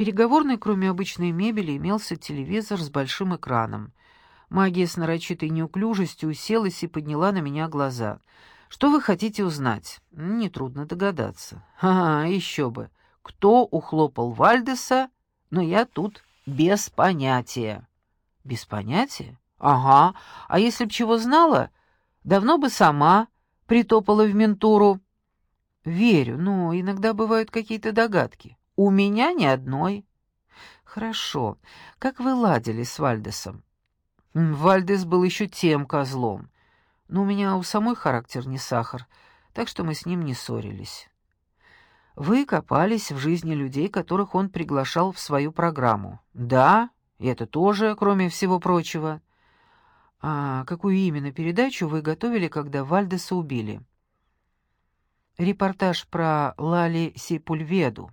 переговорной, кроме обычной мебели, имелся телевизор с большим экраном. Магия с нарочитой неуклюжестью уселась и подняла на меня глаза. «Что вы хотите узнать?» «Нетрудно догадаться». «Ага, еще бы. Кто ухлопал Вальдеса? Но я тут без понятия». «Без понятия? Ага. А если б чего знала, давно бы сама притопала в ментуру». «Верю, но иногда бывают какие-то догадки. У меня ни одной». «Хорошо. Как вы ладили с Вальдесом?» «Вальдес был еще тем козлом. Но у меня у самой характер не сахар, так что мы с ним не ссорились». «Вы копались в жизни людей, которых он приглашал в свою программу». «Да, и это тоже, кроме всего прочего». «А какую именно передачу вы готовили, когда Вальдеса убили?» репортаж про Лали Сепульведу.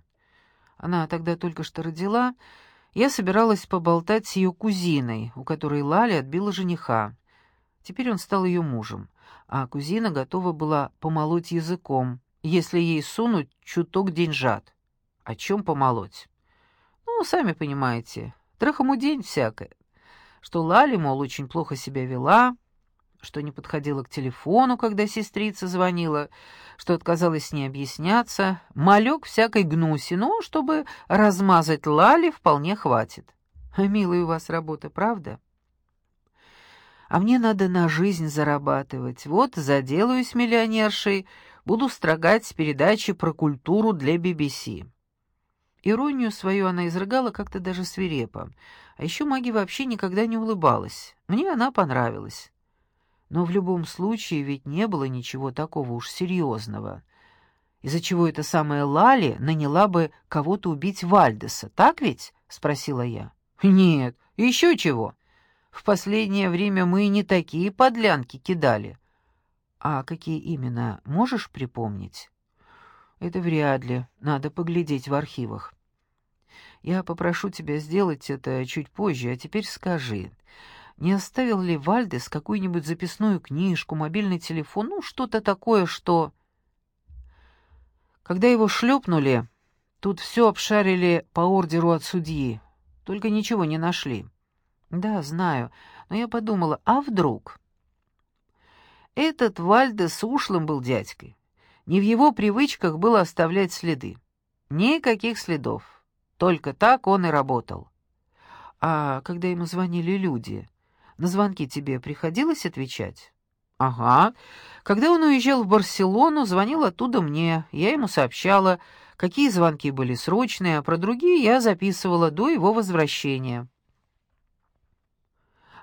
Она тогда только что родила. Я собиралась поболтать с ее кузиной, у которой Лали отбила жениха. Теперь он стал ее мужем, а кузина готова была помолоть языком, если ей сунуть чуток деньжат. О чем помолоть? Ну, сами понимаете, трахому день всякое. Что Лали, мол, очень плохо себя вела, что не подходила к телефону, когда сестрица звонила, что отказалась с ней объясняться. Малек всякой гнуси, но чтобы размазать Лали вполне хватит. Милая у вас работа, правда? А мне надо на жизнь зарабатывать. Вот заделаюсь миллионершей, буду строгать передачи про культуру для BBC. Иронию свою она изрыгала как-то даже свирепо. А еще маги вообще никогда не улыбалась. Мне она понравилась. Но в любом случае ведь не было ничего такого уж серьезного. Из-за чего эта самая Лали наняла бы кого-то убить Вальдеса, так ведь? — спросила я. «Нет, еще чего. В последнее время мы не такие подлянки кидали». «А какие именно, можешь припомнить?» «Это вряд ли. Надо поглядеть в архивах». «Я попрошу тебя сделать это чуть позже, а теперь скажи, не оставил ли Вальдес какую-нибудь записную книжку, мобильный телефон, ну, что-то такое, что... Когда его шлепнули, тут все обшарили по ордеру от судьи, только ничего не нашли. Да, знаю, но я подумала, а вдруг? Этот Вальдес ушлым был дядькой. Не в его привычках было оставлять следы. Никаких следов. Только так он и работал. А когда ему звонили люди, на звонки тебе приходилось отвечать? Ага. Когда он уезжал в Барселону, звонил оттуда мне. Я ему сообщала, какие звонки были срочные, а про другие я записывала до его возвращения.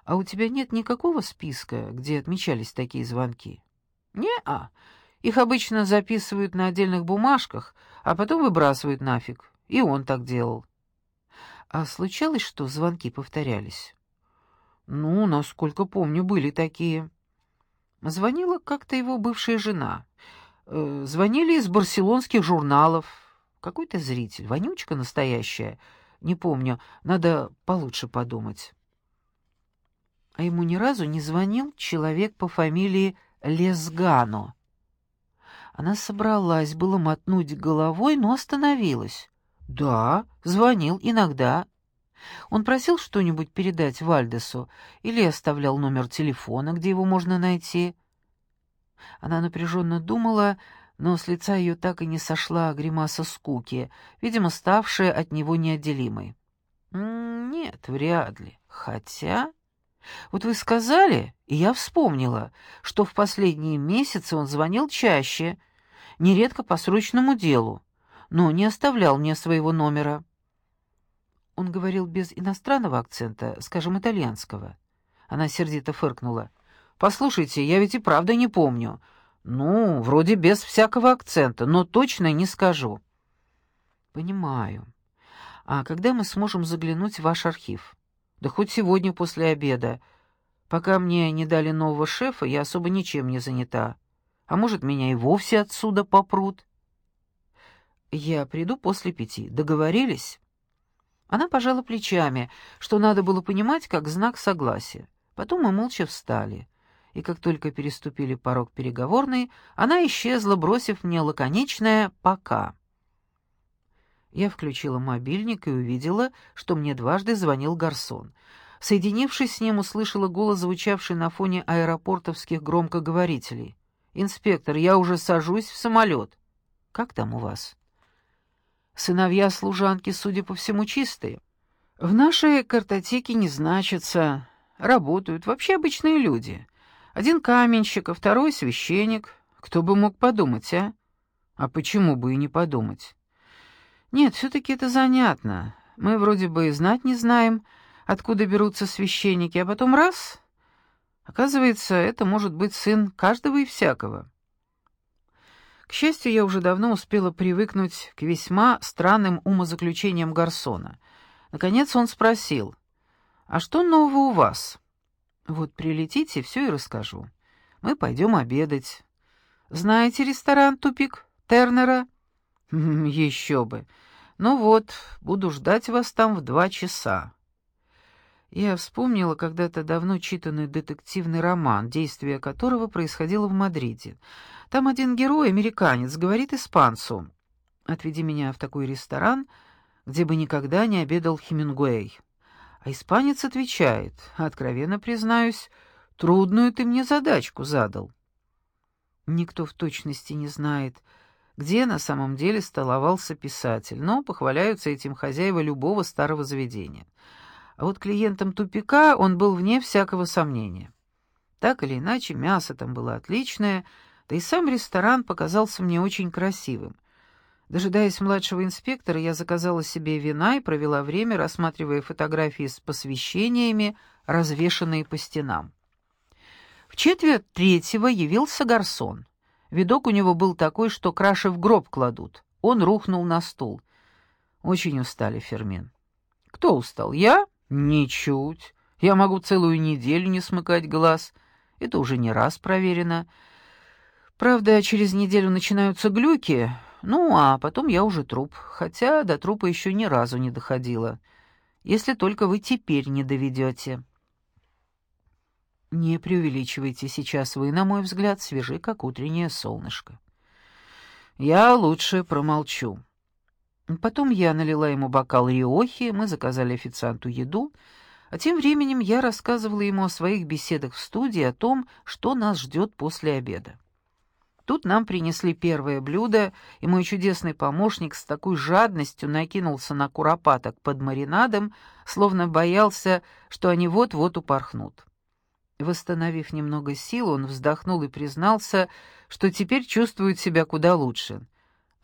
А у тебя нет никакого списка, где отмечались такие звонки? Не-а. Их обычно записывают на отдельных бумажках, а потом выбрасывают нафиг. И он так делал. А случалось, что звонки повторялись? Ну, насколько помню, были такие. Звонила как-то его бывшая жена. Э, звонили из барселонских журналов. Какой-то зритель, вонючка настоящая. Не помню, надо получше подумать. А ему ни разу не звонил человек по фамилии Лесгано. Она собралась было мотнуть головой, но остановилась. «Да, звонил иногда. Он просил что-нибудь передать Вальдесу или оставлял номер телефона, где его можно найти. Она напряженно думала, но с лица ее так и не сошла гримаса скуки, видимо, ставшая от него неотделимой. «Нет, вряд ли. Хотя...» «Вот вы сказали, и я вспомнила, что в последние месяцы он звонил чаще, нередко по срочному делу, но не оставлял мне своего номера». Он говорил без иностранного акцента, скажем, итальянского. Она сердито фыркнула. «Послушайте, я ведь и правда не помню. Ну, вроде без всякого акцента, но точно не скажу». «Понимаю. А когда мы сможем заглянуть в ваш архив?» «Да хоть сегодня после обеда. Пока мне не дали нового шефа, я особо ничем не занята. А может, меня и вовсе отсюда попрут?» «Я приду после пяти. Договорились?» Она пожала плечами, что надо было понимать как знак согласия. Потом мы молча встали. И как только переступили порог переговорной, она исчезла, бросив мне лаконичное «пока». Я включила мобильник и увидела, что мне дважды звонил гарсон. Соединившись с ним, услышала голос, звучавший на фоне аэропортовских громкоговорителей. «Инспектор, я уже сажусь в самолет». «Как там у вас?» «Сыновья служанки, судя по всему, чистые. В нашей картотеке не значатся. Работают вообще обычные люди. Один каменщик, а второй священник. Кто бы мог подумать, а? А почему бы и не подумать? Нет, все-таки это занятно. Мы вроде бы и знать не знаем, откуда берутся священники, а потом раз... Оказывается, это может быть сын каждого и всякого. К счастью, я уже давно успела привыкнуть к весьма странным умозаключениям Гарсона. Наконец он спросил, «А что нового у вас?» «Вот прилетите, все и расскажу. Мы пойдем обедать. Знаете ресторан «Тупик» Тернера?» «Еще бы. Ну вот, буду ждать вас там в два часа». Я вспомнила когда-то давно читанный детективный роман, действие которого происходило в Мадриде. Там один герой, американец, говорит испанцу «Отведи меня в такой ресторан, где бы никогда не обедал Хемингуэй». А испанец отвечает, откровенно признаюсь, трудную ты мне задачку задал. Никто в точности не знает, где на самом деле столовался писатель, но похваляются этим хозяева любого старого заведения. А вот клиентом тупика он был вне всякого сомнения. Так или иначе, мясо там было отличное, да и сам ресторан показался мне очень красивым. Дожидаясь младшего инспектора, я заказала себе вина и провела время, рассматривая фотографии с посвящениями, развешанные по стенам. В четверть третьего явился гарсон. Видок у него был такой, что краши в гроб кладут. Он рухнул на стул. Очень устали, Фермин. Кто устал? Я? Ничуть. Я могу целую неделю не смыкать глаз. Это уже не раз проверено. Правда, через неделю начинаются глюки, ну, а потом я уже труп, хотя до трупа еще ни разу не доходила. Если только вы теперь не доведете. Не преувеличивайте, сейчас вы, на мой взгляд, свежи, как утреннее солнышко. Я лучше промолчу. Потом я налила ему бокал риохи, мы заказали официанту еду, а тем временем я рассказывала ему о своих беседах в студии, о том, что нас ждет после обеда. Тут нам принесли первое блюдо, и мой чудесный помощник с такой жадностью накинулся на куропаток под маринадом, словно боялся, что они вот-вот упорхнут. Восстановив немного сил, он вздохнул и признался, что теперь чувствует себя куда лучше.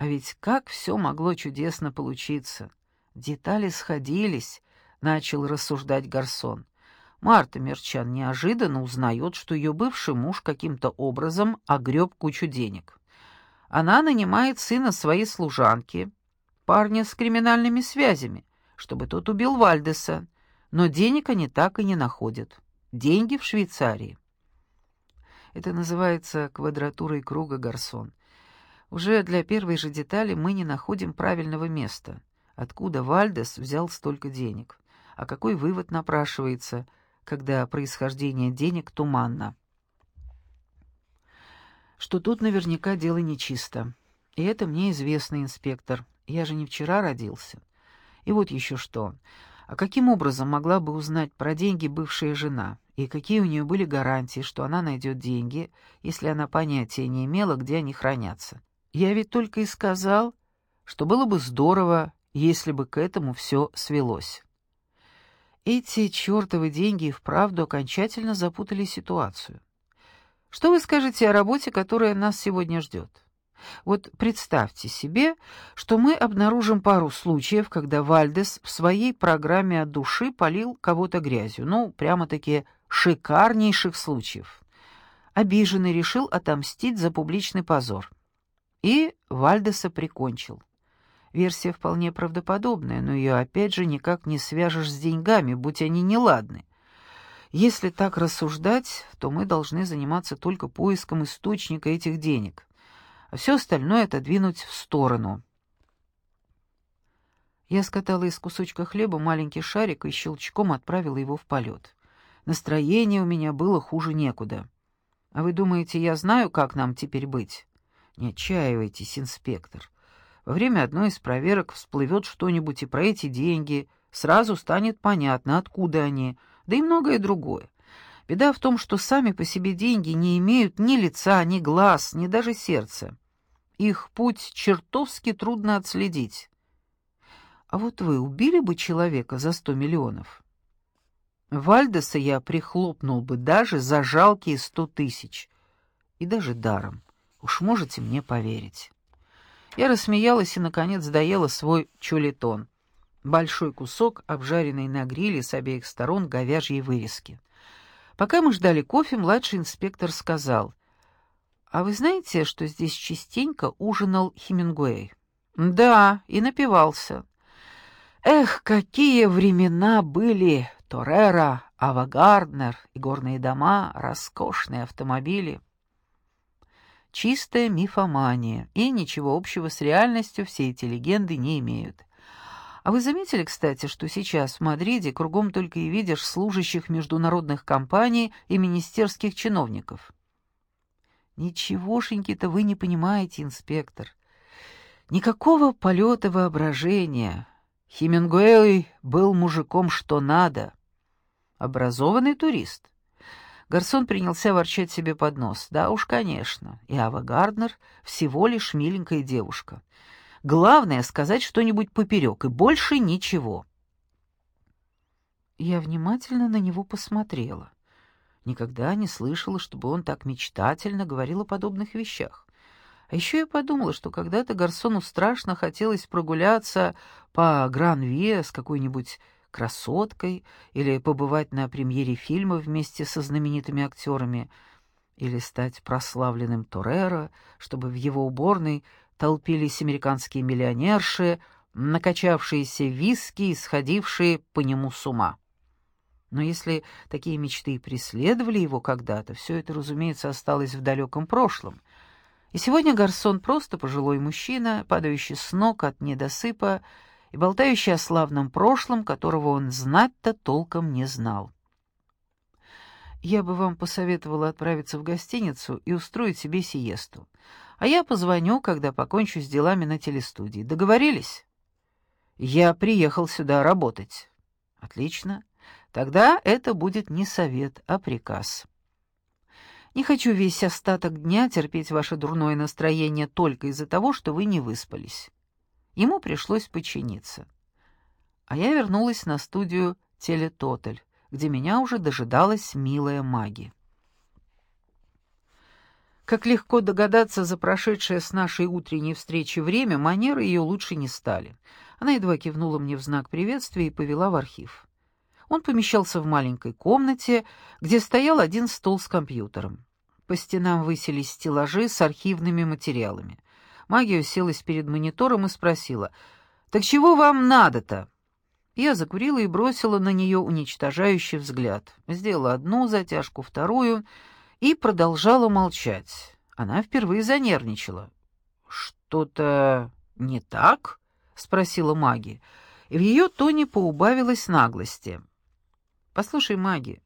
А ведь как все могло чудесно получиться! Детали сходились, — начал рассуждать Гарсон. Марта Мерчан неожиданно узнает, что ее бывший муж каким-то образом огреб кучу денег. Она нанимает сына своей служанки, парня с криминальными связями, чтобы тот убил Вальдеса, но денег они так и не находят. Деньги в Швейцарии. Это называется квадратурой круга Гарсон. Уже для первой же детали мы не находим правильного места. Откуда Вальдес взял столько денег? А какой вывод напрашивается – когда происхождение денег туманно. Что тут наверняка дело нечисто. И это мне известно, инспектор. Я же не вчера родился. И вот еще что. А каким образом могла бы узнать про деньги бывшая жена? И какие у нее были гарантии, что она найдет деньги, если она понятия не имела, где они хранятся? Я ведь только и сказал, что было бы здорово, если бы к этому все свелось. Эти чертовы деньги и вправду окончательно запутали ситуацию. Что вы скажете о работе, которая нас сегодня ждет? Вот представьте себе, что мы обнаружим пару случаев, когда Вальдес в своей программе от души полил кого-то грязью. Ну, прямо-таки шикарнейших случаев. Обиженный решил отомстить за публичный позор. И Вальдеса прикончил. Версия вполне правдоподобная, но ее опять же никак не свяжешь с деньгами, будь они неладны. Если так рассуждать, то мы должны заниматься только поиском источника этих денег, а все остальное отодвинуть в сторону. Я скатала из кусочка хлеба маленький шарик и щелчком отправила его в полет. Настроение у меня было хуже некуда. А вы думаете, я знаю, как нам теперь быть? Не отчаивайтесь, инспектор. Во время одной из проверок всплывет что-нибудь и про эти деньги, сразу станет понятно, откуда они, да и многое другое. Беда в том, что сами по себе деньги не имеют ни лица, ни глаз, ни даже сердца. Их путь чертовски трудно отследить. А вот вы убили бы человека за сто миллионов? Вальдеса я прихлопнул бы даже за жалкие сто тысяч. И даже даром. Уж можете мне поверить. Я рассмеялась и, наконец, доела свой чулетон. Большой кусок, обжаренный на гриле с обеих сторон говяжьей вырезки. Пока мы ждали кофе, младший инспектор сказал, «А вы знаете, что здесь частенько ужинал Хемингуэй?» «Да, и напивался». Эх, какие времена были! Торера, Ава Гарднер и горные дома, роскошные автомобили. Чистая мифомания, и ничего общего с реальностью все эти легенды не имеют. А вы заметили, кстати, что сейчас в Мадриде кругом только и видишь служащих международных компаний и министерских чиновников? Ничегошеньки-то вы не понимаете, инспектор. Никакого полета воображения, Хемингуэй был мужиком что надо. Образованный турист. Гарсон принялся ворчать себе под нос. Да уж, конечно, и Ава Гарднер всего лишь миленькая девушка. Главное — сказать что-нибудь поперек, и больше ничего. Я внимательно на него посмотрела. Никогда не слышала, чтобы он так мечтательно говорил о подобных вещах. А еще я подумала, что когда-то Гарсону страшно хотелось прогуляться по Гран-Виа с какой-нибудь красоткой или побывать на премьере фильма вместе со знаменитыми актерами, или стать прославленным Тореро, чтобы в его уборной толпились американские миллионерши, накачавшиеся виски и сходившие по нему с ума. Но если такие мечты преследовали его когда-то, все это, разумеется, осталось в далеком прошлом — и сегодня Гарсон просто пожилой мужчина, падающий с ног от недосыпа и болтающий о славном прошлом, которого он знать-то толком не знал. Я бы вам посоветовала отправиться в гостиницу и устроить себе сиесту. А я позвоню, когда покончу с делами на телестудии. Договорились? Я приехал сюда работать. Отлично. Тогда это будет не совет, а приказ. Не хочу весь остаток дня терпеть ваше дурное настроение только из-за того, что вы не выспались. Ему пришлось подчиниться. А я вернулась на студию «Телетотель», где меня уже дожидалась милая маги. Как легко догадаться за прошедшее с нашей утренней встречи время, манеры ее лучше не стали. Она едва кивнула мне в знак приветствия и повела в архив. Он помещался в маленькой комнате, где стоял один стол с компьютером. По стенам высились стеллажи с архивными материалами. Магия уселась перед монитором и спросила, «Так чего вам надо-то?» Я закурила и бросила на нее уничтожающий взгляд. Сделала одну затяжку, вторую и продолжала молчать. Она впервые занервничала. «Что-то не так?» — спросила Маги. И в ее тоне поубавилась наглости. Послушай, маги,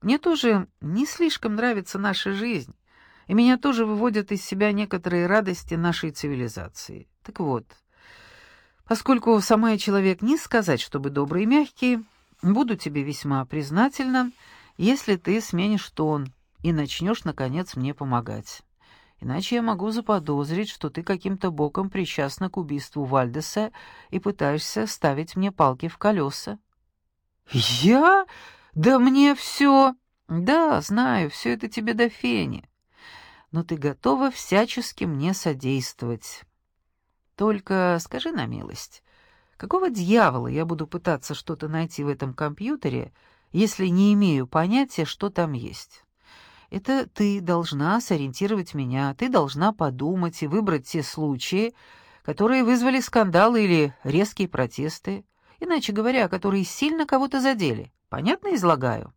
мне тоже не слишком нравится наша жизнь, и меня тоже выводят из себя некоторые радости нашей цивилизации. Так вот, поскольку сама я человек не сказать, чтобы добрый и мягкий, буду тебе весьма признательна, если ты сменишь тон и начнешь, наконец, мне помогать. Иначе я могу заподозрить, что ты каким-то боком причастна к убийству Вальдеса и пытаешься ставить мне палки в колеса. «Я? Да мне все...» «Да, знаю, все это тебе до фени. Но ты готова всячески мне содействовать. Только скажи на милость, какого дьявола я буду пытаться что-то найти в этом компьютере, если не имею понятия, что там есть?» Это ты должна сориентировать меня, ты должна подумать и выбрать те случаи, которые вызвали скандалы или резкие протесты иначе говоря, которые сильно кого-то задели. Понятно излагаю?»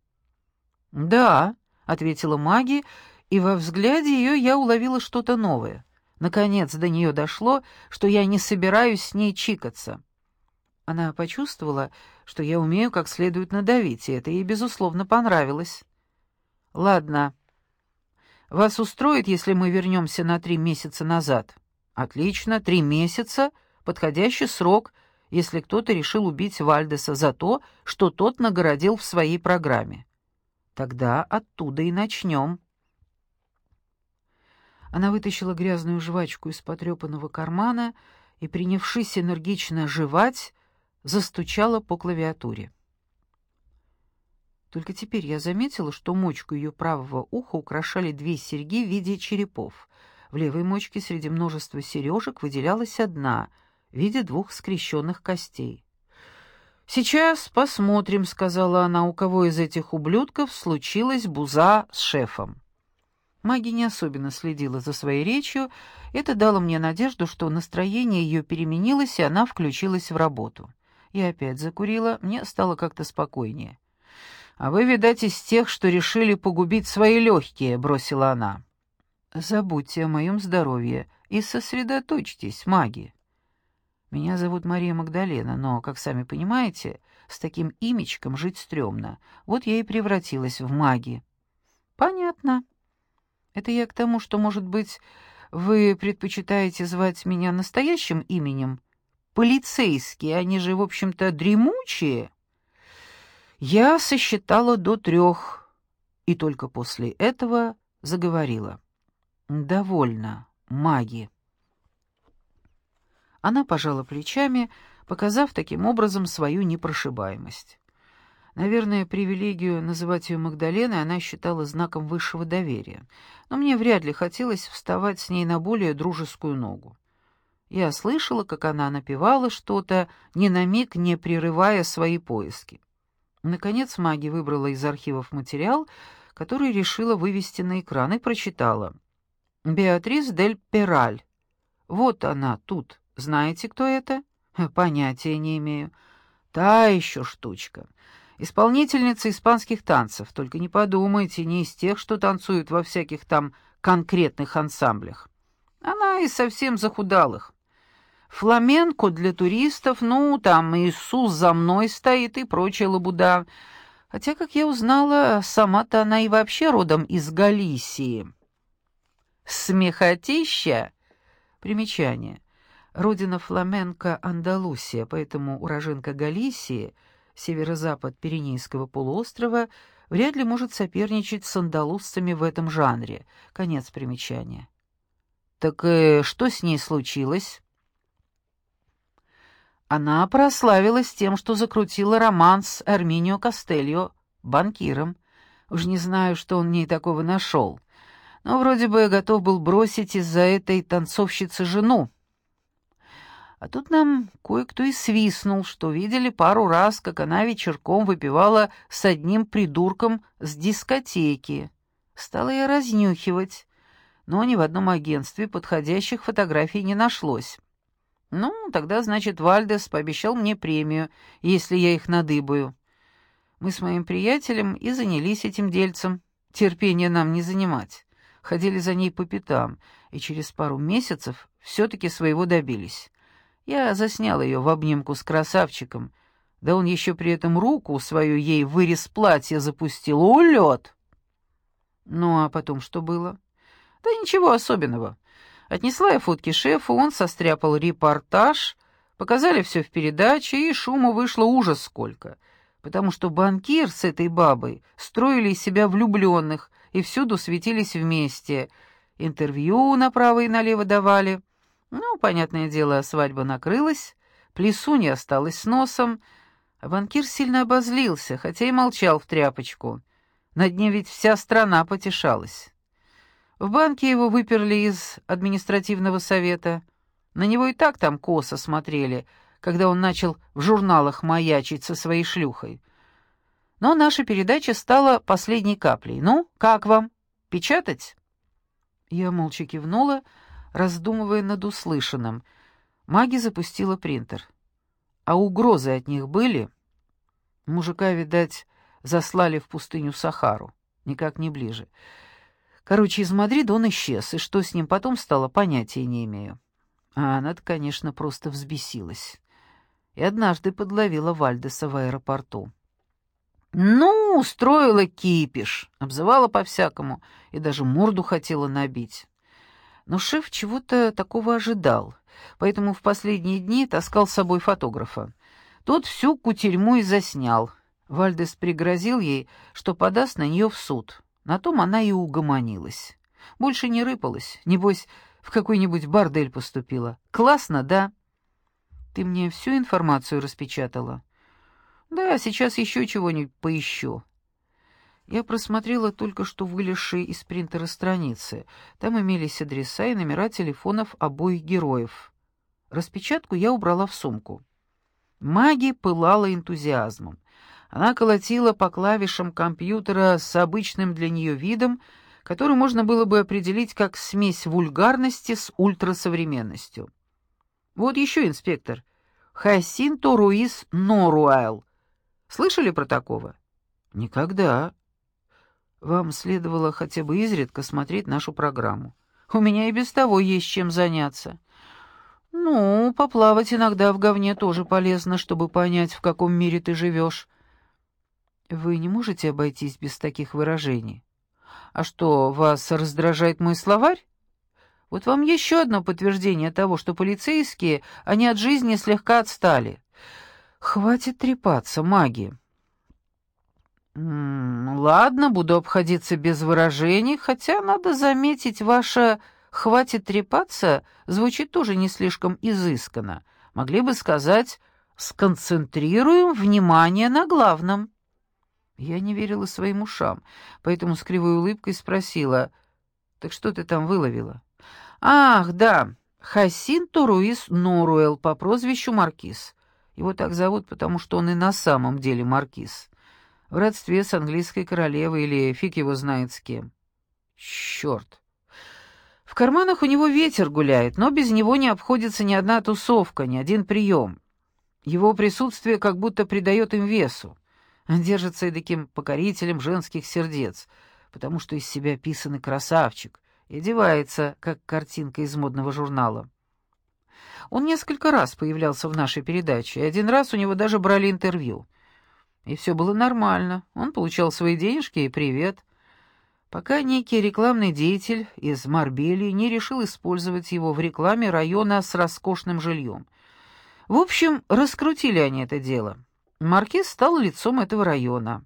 «Да», — ответила Маги, и во взгляде ее я уловила что-то новое. Наконец до нее дошло, что я не собираюсь с ней чикаться. Она почувствовала, что я умею как следует надавить, и это ей, безусловно, понравилось. «Ладно. Вас устроит, если мы вернемся на три месяца назад?» Отлично, три месяца — подходящий срок, если кто-то решил убить Вальдеса за то, что тот нагородил в своей программе. Тогда оттуда и начнем. Она вытащила грязную жвачку из потрепанного кармана и, принявшись энергично жевать, застучала по клавиатуре. Только теперь я заметила, что мочку ее правого уха украшали две серьги в виде черепов. В левой мочке среди множества сережек выделялась одна в виде двух скрещенных костей. «Сейчас посмотрим», — сказала она, — «у кого из этих ублюдков случилась буза с шефом». Маги не особенно следила за своей речью, это дало мне надежду, что настроение ее переменилось, и она включилась в работу. Я опять закурила, мне стало как-то спокойнее. «А вы, видать, из тех, что решили погубить свои легкие», — бросила она. «Забудьте о моем здоровье и сосредоточьтесь, маги. Меня зовут Мария Магдалена, но, как сами понимаете, с таким имечком жить стрёмно. Вот я и превратилась в маги». «Понятно», это я к тому, что, может быть, вы предпочитаете звать меня настоящим именем? Полицейские, они же, в общем-то, дремучие. Я сосчитала до трех, и только после этого заговорила. «Довольно, маги». Она пожала плечами, показав таким образом свою непрошибаемость. Наверное, привилегию называть ее Магдаленой она считала знаком высшего доверия, но мне вряд ли хотелось вставать с ней на более дружескую ногу. Я слышала, как она напевала что-то, ни на миг не прерывая свои поиски. Наконец маги выбрала из архивов материал, который решила вывести на экран, и прочитала. «Беатрис дель Пераль. Вот она, тут. Знаете, кто это?» «Понятия не имею. Та еще штучка. Исполнительница испанских танцев, только не подумайте, не из тех, что танцуют во всяких там конкретных ансамблях. Она из совсем захудалых. Фламенко для туристов, ну, там Иисус за мной стоит и прочая лабуда. Хотя, как я узнала, сама-то она и вообще родом из Галисии. Смехотища? Примечание. Родина фламенко Андалусия, поэтому уроженка Галисии — северо-запад Пиренейского полуострова, вряд ли может соперничать с андалузцами в этом жанре. Конец примечания. Так э, что с ней случилось? Она прославилась тем, что закрутила роман с Арминио Костельо, банкиром. Уж не знаю, что он в ней такого нашел. Но вроде бы готов был бросить из-за этой танцовщицы жену. А тут нам кое-кто и свистнул, что видели пару раз, как она вечерком выпивала с одним придурком с дискотеки. Стала я разнюхивать, но ни в одном агентстве подходящих фотографий не нашлось. Ну, тогда, значит, Вальдес пообещал мне премию, если я их надыбаю. Мы с моим приятелем и занялись этим дельцем. Терпения нам не занимать. Ходили за ней по пятам, и через пару месяцев все-таки своего добились. Я заснял ее в обнимку с красавчиком, да он еще при этом руку свою ей вырез платья запустил. Улет! Ну, а потом что было? Да ничего особенного. Отнесла я фотки шефу, он состряпал репортаж, показали все в передаче, и шума вышло ужас сколько, потому что банкир с этой бабой строили из себя влюбленных и всюду светились вместе, интервью направо и налево давали — ну, понятное дело, свадьба накрылась, плесунья осталась с носом, банкир сильно обозлился, хотя и молчал в тряпочку. Над ним ведь вся страна потешалась. В банке его выперли из административного совета. На него и так там косо смотрели, когда он начал в журналах маячить со своей шлюхой. Но наша передача стала последней каплей. «Ну, как вам? Печатать?» Я молча кивнула, — раздумывая над услышанным. Маги запустила принтер. А угрозы от них были? Мужика, видать, заслали в пустыню Сахару. Никак не ближе. Короче, из Мадрида он исчез, и что с ним потом стало, понятия не имею. А она-то, конечно, просто взбесилась. И однажды подловила Вальдеса в аэропорту. Ну, устроила кипиш, обзывала по-всякому и даже морду хотела набить. Но шеф чего-то такого ожидал, поэтому в последние дни таскал с собой фотографа. Тот всю кутерьму и заснял. Вальдес пригрозил ей, что подаст на нее в суд. На том она и угомонилась. Больше не рыпалась, небось, в какой-нибудь бордель поступила. Классно, да? Ты мне всю информацию распечатала? Да, сейчас еще чего-нибудь поищу. Я просмотрела только что вылезшие из принтера страницы. Там имелись адреса и номера телефонов обоих героев. Распечатку я убрала в сумку. Маги пылала энтузиазмом. Она колотила по клавишам компьютера с обычным для нее видом, который можно было бы определить как смесь вульгарности с ультрасовременностью. Вот еще инспектор. Хасинто Руис Норуайл. Слышали про такого? Никогда. Вам следовало хотя бы изредка смотреть нашу программу. У меня и без того есть чем заняться. Ну, поплавать иногда в говне тоже полезно, чтобы понять, в каком мире ты живешь. Вы не можете обойтись без таких выражений? А что, вас раздражает мой словарь? Вот вам еще одно подтверждение того, что полицейские, они от жизни слегка отстали. Хватит трепаться, маги. «Ладно, буду обходиться без выражений, хотя, надо заметить, ваша «хватит трепаться» звучит тоже не слишком изысканно. Могли бы сказать «сконцентрируем внимание на главном». Я не верила своим ушам, поэтому с кривой улыбкой спросила, «Так что ты там выловила?» «Ах, да, Хасинто Руис Норуэл по прозвищу Маркиз. Его так зовут, потому что он и на самом деле Маркиз» в родстве с английской королевой или фиг его знает с кем. Черт. В карманах у него ветер гуляет, но без него не обходится ни одна тусовка, ни один прием. Его присутствие как будто придает им весу. Он держится таким покорителем женских сердец, потому что из себя писанный красавчик и одевается, как картинка из модного журнала. Он несколько раз появлялся в нашей передаче, и один раз у него даже брали интервью. И все было нормально. Он получал свои денежки и привет. Пока некий рекламный деятель из Марбелии не решил использовать его в рекламе района с роскошным жильем. В общем, раскрутили они это дело. Маркиз стал лицом этого района.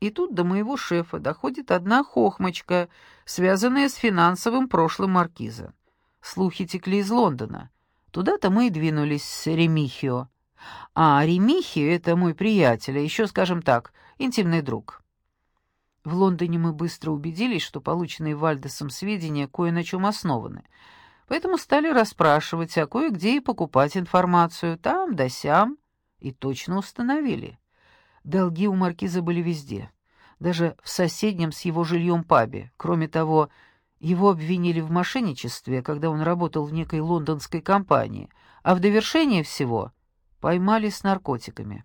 И тут до моего шефа доходит одна хохмочка, связанная с финансовым прошлым маркиза. Слухи текли из Лондона. Туда-то мы и двинулись с Ремихио. А Ремихи — это мой приятель, а еще, скажем так, интимный друг. В Лондоне мы быстро убедились, что полученные Вальдесом сведения кое на чем основаны, поэтому стали расспрашивать, а кое-где и покупать информацию, там да сям, и точно установили. Долги у маркиза были везде, даже в соседнем с его жильем пабе. Кроме того, его обвинили в мошенничестве, когда он работал в некой лондонской компании, а в довершение всего Поймали с наркотиками.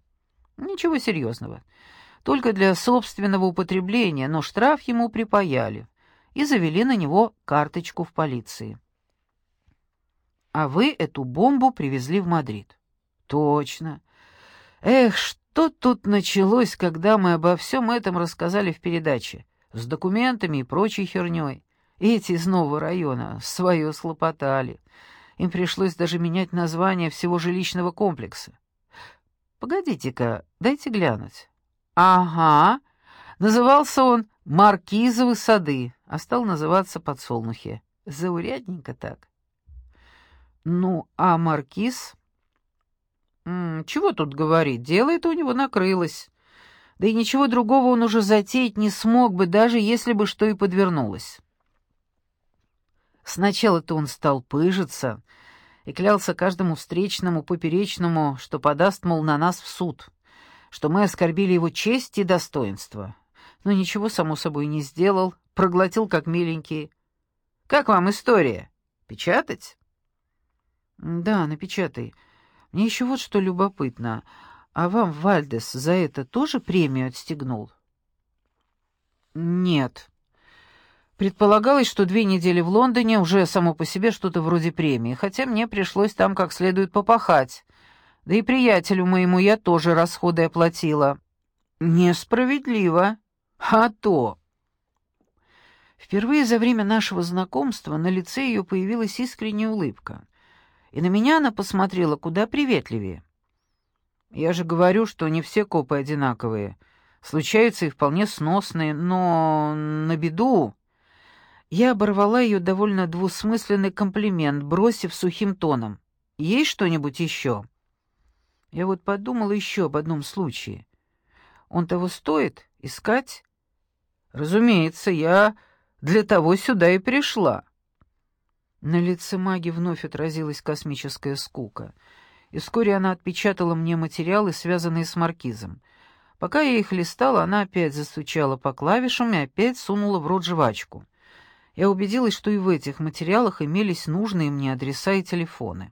Ничего серьезного. Только для собственного употребления, но штраф ему припаяли и завели на него карточку в полиции. А вы эту бомбу привезли в Мадрид. Точно. Эх, что тут началось, когда мы обо всем этом рассказали в передаче? С документами и прочей херней. Эти из нового района свое слопотали. Им пришлось даже менять название всего жилищного комплекса. Погодите-ка, дайте глянуть. Ага, назывался он «Маркизовы сады», а стал называться «Подсолнухи». Заурядненько так. Ну, а Маркиз... М -м, чего тут говорить, дело-то у него накрылось. Да и ничего другого он уже затеять не смог бы, даже если бы что и подвернулось. Сначала-то он стал пыжиться и клялся каждому встречному поперечному, что подаст, мол, на нас в суд, что мы оскорбили его честь и достоинство. Но ничего, само собой, не сделал, проглотил как миленький. «Как вам история? Печатать?» «Да, напечатай. Мне еще вот что любопытно. А вам Вальдес за это тоже премию отстегнул?» «Нет», Предполагалось, что две недели в Лондоне уже само по себе что-то вроде премии, хотя мне пришлось там как следует попахать. Да и приятелю моему я тоже расходы оплатила. Несправедливо. А то. Впервые за время нашего знакомства на лице ее появилась искренняя улыбка, и на меня она посмотрела куда приветливее. Я же говорю, что не все копы одинаковые. Случаются и вполне сносные, но на беду... Я оборвала ее довольно двусмысленный комплимент, бросив сухим тоном. «Есть что-нибудь еще?» Я вот подумала еще об одном случае. Он того стоит? Искать? Разумеется, я для того сюда и пришла. На лице маги вновь отразилась космическая скука, и вскоре она отпечатала мне материалы, связанные с маркизом. Пока я их листала, она опять застучала по клавишам и опять сунула в рот жвачку. Я убедилась, что и в этих материалах имелись нужные мне адреса и телефоны.